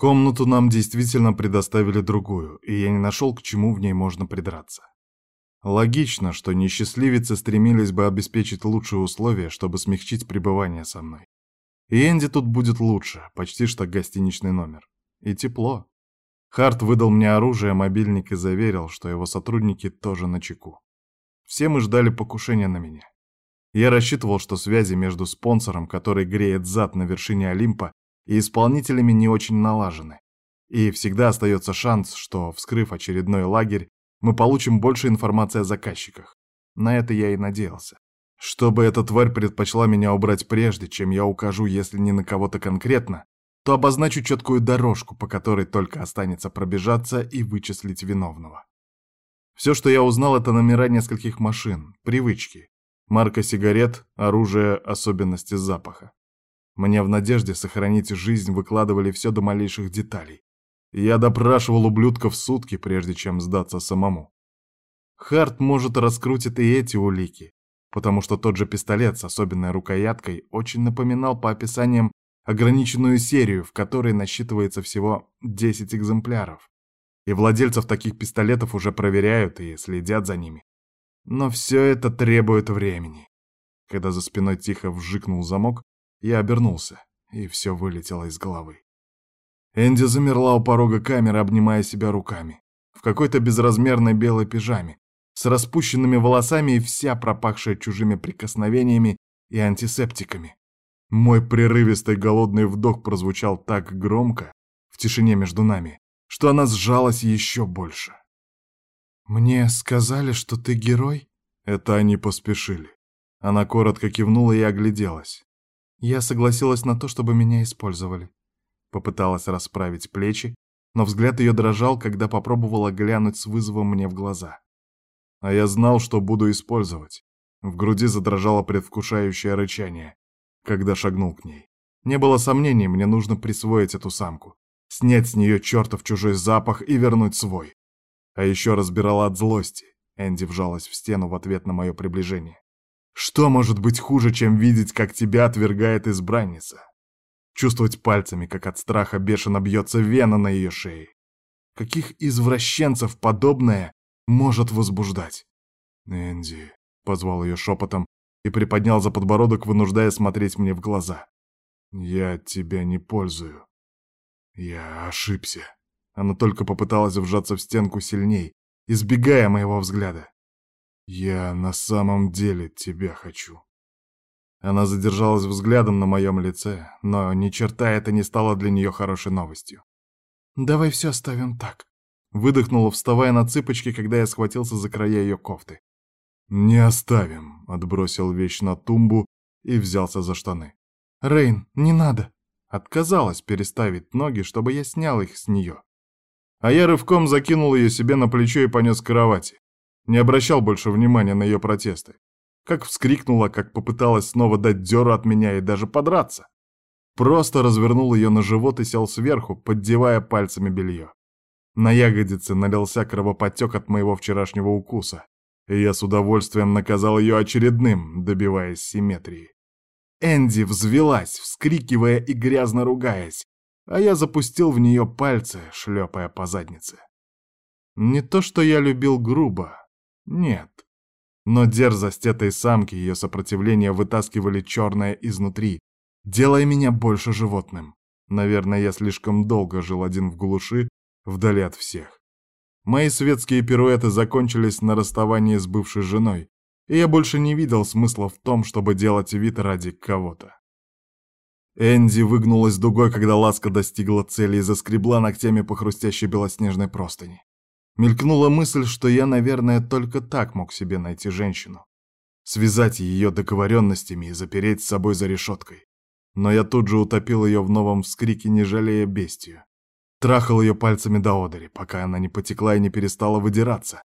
Комнату нам действительно предоставили другую, и я не нашел, к чему в ней можно придраться. Логично, что несчастливицы стремились бы обеспечить лучшие условия, чтобы смягчить пребывание со мной. И Энди тут будет лучше, почти что гостиничный номер. И тепло. Харт выдал мне оружие, мобильник и заверил, что его сотрудники тоже на чеку. Все мы ждали покушения на меня. Я рассчитывал, что связи между спонсором, который греет зад на вершине Олимпа, и исполнителями не очень налажены. И всегда остается шанс, что, вскрыв очередной лагерь, мы получим больше информации о заказчиках. На это я и надеялся. Чтобы эта тварь предпочла меня убрать прежде, чем я укажу, если не на кого-то конкретно, то обозначу четкую дорожку, по которой только останется пробежаться и вычислить виновного. Все, что я узнал, это номера нескольких машин, привычки, марка сигарет, оружие, особенности запаха. Мне в надежде сохранить жизнь выкладывали все до малейших деталей. Я допрашивал ублюдков сутки, прежде чем сдаться самому. Харт, может, раскрутит и эти улики, потому что тот же пистолет с особенной рукояткой очень напоминал по описаниям ограниченную серию, в которой насчитывается всего 10 экземпляров. И владельцев таких пистолетов уже проверяют и следят за ними. Но все это требует времени. Когда за спиной тихо вжикнул замок, я обернулся, и все вылетело из головы. Энди замерла у порога камеры, обнимая себя руками. В какой-то безразмерной белой пижаме, с распущенными волосами и вся пропахшая чужими прикосновениями и антисептиками. Мой прерывистый голодный вдох прозвучал так громко в тишине между нами, что она сжалась еще больше. «Мне сказали, что ты герой?» Это они поспешили. Она коротко кивнула и огляделась. Я согласилась на то, чтобы меня использовали. Попыталась расправить плечи, но взгляд ее дрожал, когда попробовала глянуть с вызовом мне в глаза. А я знал, что буду использовать. В груди задрожало предвкушающее рычание, когда шагнул к ней. Не было сомнений, мне нужно присвоить эту самку, снять с нее чертов чужой запах и вернуть свой. А еще разбирала от злости. Энди вжалась в стену в ответ на мое приближение. Что может быть хуже, чем видеть, как тебя отвергает избранница? чувствовать пальцами, как от страха бешено бьется вена на ее шее. Каких извращенцев подобное может возбуждать? «Энди», — позвал ее шепотом и приподнял за подбородок, вынуждая смотреть мне в глаза. «Я тебя не пользую. Я ошибся». Она только попыталась вжаться в стенку сильней, избегая моего взгляда. «Я на самом деле тебя хочу». Она задержалась взглядом на моем лице, но ни черта это не стало для нее хорошей новостью. «Давай все оставим так», — выдохнула, вставая на цыпочки, когда я схватился за края ее кофты. «Не оставим», — отбросил вещь на тумбу и взялся за штаны. «Рейн, не надо!» Отказалась переставить ноги, чтобы я снял их с нее. А я рывком закинул ее себе на плечо и понес к кровати. Не обращал больше внимания на ее протесты. Как вскрикнула, как попыталась снова дать дёру от меня и даже подраться. Просто развернул ее на живот и сел сверху, поддевая пальцами белье. На ягодице налился кровоподтек от моего вчерашнего укуса, и я с удовольствием наказал ее очередным, добиваясь симметрии. Энди взвелась, вскрикивая и грязно ругаясь, а я запустил в нее пальцы, шлепая по заднице. Не то, что я любил грубо, нет. Но дерзость этой самки и ее сопротивление вытаскивали черное изнутри, делая меня больше животным. Наверное, я слишком долго жил один в глуши, вдали от всех. Мои светские пируэты закончились на расставании с бывшей женой, и я больше не видел смысла в том, чтобы делать вид ради кого-то. Энди выгнулась дугой, когда ласка достигла цели и заскребла ногтями по хрустящей белоснежной простыни. Мелькнула мысль, что я, наверное, только так мог себе найти женщину. Связать ее договоренностями и запереть с собой за решеткой. Но я тут же утопил ее в новом вскрике, не жалея бестию. Трахал ее пальцами до одери, пока она не потекла и не перестала выдираться.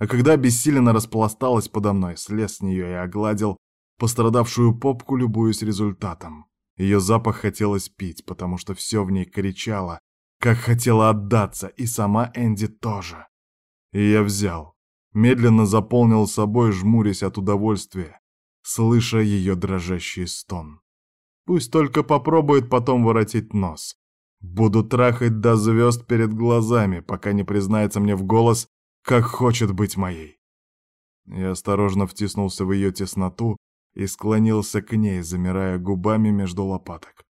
А когда обессиленно распласталась подо мной, слез с нее и огладил пострадавшую попку, любуясь результатом. Ее запах хотелось пить, потому что все в ней кричало, как хотела отдаться, и сама Энди тоже. И я взял. Медленно заполнил собой, жмурясь от удовольствия, слыша ее дрожащий стон. Пусть только попробует потом воротить нос. Буду трахать до звезд перед глазами, пока не признается мне в голос, как хочет быть моей. Я осторожно втиснулся в ее тесноту и склонился к ней, замирая губами между лопаток.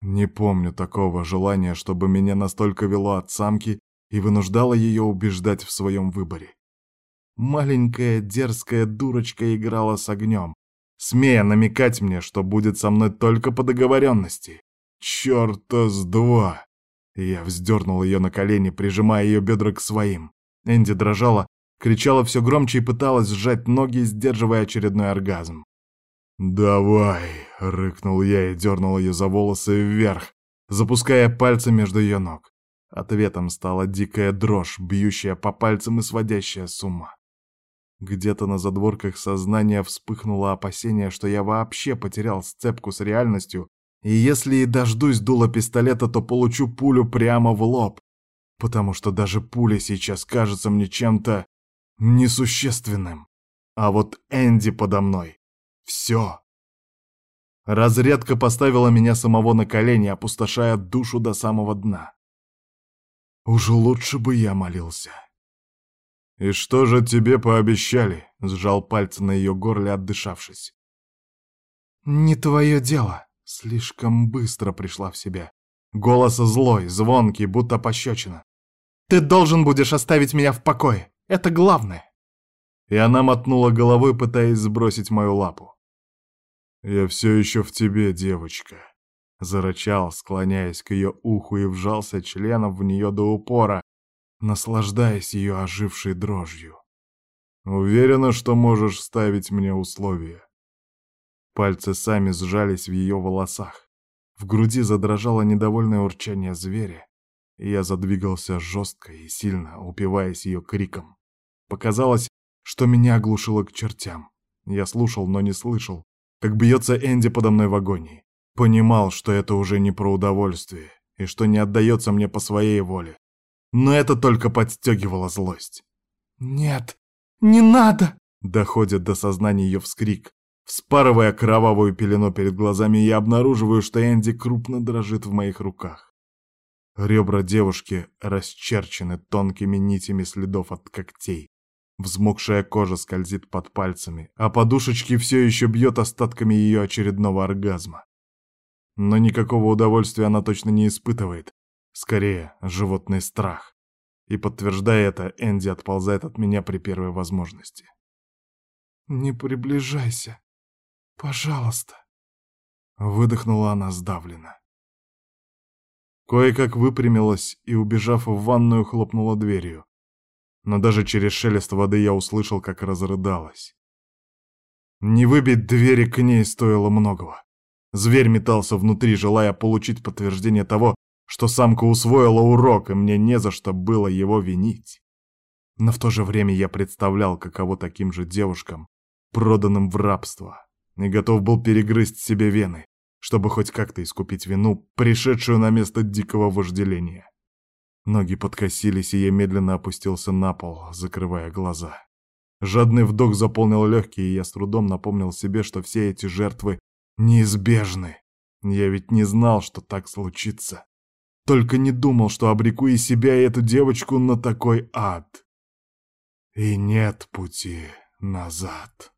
Не помню такого желания, чтобы меня настолько вело от самки и вынуждало ее убеждать в своем выборе. Маленькая дерзкая дурочка играла с огнем, смея намекать мне, что будет со мной только по договоренности. Чёрта с два! Я вздернул ее на колени, прижимая ее бедра к своим. Энди дрожала, кричала все громче и пыталась сжать ноги, сдерживая очередной оргазм. «Давай!» — рыкнул я и дернул ее за волосы вверх, запуская пальцы между ее ног. Ответом стала дикая дрожь, бьющая по пальцам и сводящая с ума. Где-то на задворках сознания вспыхнуло опасение, что я вообще потерял сцепку с реальностью, и если и дождусь дула пистолета, то получу пулю прямо в лоб, потому что даже пуля сейчас кажется мне чем-то несущественным. А вот Энди подо мной — все. Разрядка поставила меня самого на колени, опустошая душу до самого дна. Уж лучше бы я молился. «И что же тебе пообещали?» — сжал пальцы на ее горле, отдышавшись. «Не твое дело», — слишком быстро пришла в себя. Голос злой, звонкий, будто пощечина. «Ты должен будешь оставить меня в покое, это главное!» И она мотнула головой, пытаясь сбросить мою лапу. «Я все еще в тебе, девочка», — зарычал, склоняясь к ее уху и вжался членом в нее до упора, наслаждаясь ее ожившей дрожью. «Уверена, что можешь ставить мне условия». Пальцы сами сжались в ее волосах. В груди задрожало недовольное урчание зверя, и я задвигался жестко и сильно, упиваясь ее криком. Показалось, что меня оглушило к чертям. Я слушал, но не слышал, как бьется Энди подо мной в агонии. Понимал, что это уже не про удовольствие, и что не отдается мне по своей воле, но это только подстегивало злость. «Нет, не надо!» Доходит до сознания ее вскрик. Вспарывая кровавую пелену перед глазами, я обнаруживаю, что Энди крупно дрожит в моих руках. Ребра девушки расчерчены тонкими нитями следов от когтей. Взмокшая кожа скользит под пальцами, а подушечки все еще бьет остатками ее очередного оргазма. Но никакого удовольствия она точно не испытывает, Скорее, животный страх. И подтверждая это, Энди отползает от меня при первой возможности. «Не приближайся. Пожалуйста». Выдохнула она сдавленно. Кое-как выпрямилась и, убежав в ванную, хлопнула дверью. Но даже через шелест воды я услышал, как разрыдалась. Не выбить двери к ней стоило многого. Зверь метался внутри, желая получить подтверждение того, что самка усвоила урок, и мне не за что было его винить. Но в то же время я представлял, каково таким же девушкам, проданным в рабство, и готов был перегрызть себе вены, чтобы хоть как-то искупить вину, пришедшую на место дикого вожделения. Ноги подкосились, и я медленно опустился на пол, закрывая глаза. Жадный вдох заполнил легкие, и я с трудом напомнил себе, что все эти жертвы неизбежны. Я ведь не знал, что так случится. Только не думал, что обреку и себя, и эту девочку на такой ад. И нет пути назад.